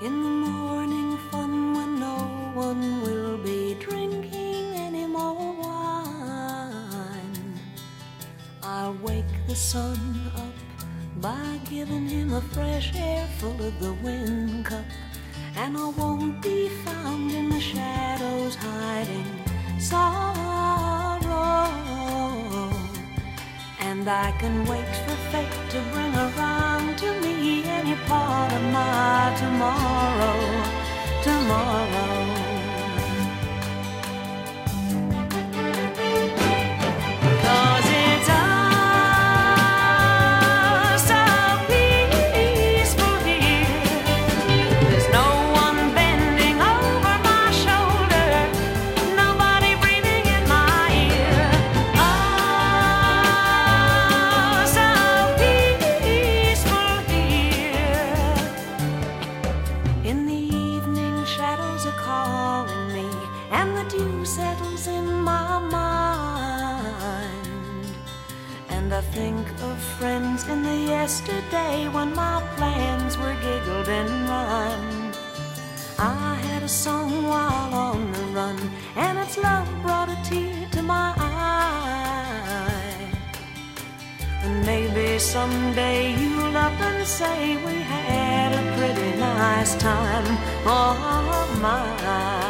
In the morning fun when no one will be drinking any more wine. I'll wake the sun up by giving him a fresh air full of the wind cup. And I won't be found in the shadows hiding sorrow. And I can wait for fate to bring to any part of my tomorrow, tomorrow. Are calling me, and the dew settles in my mind. And I think of friends in the yesterday when my plans were giggled and rhymed. I had a song while on the run, and its love brought a tear to my eye. And maybe someday you'll up and say we had a pretty nice time. Oh my.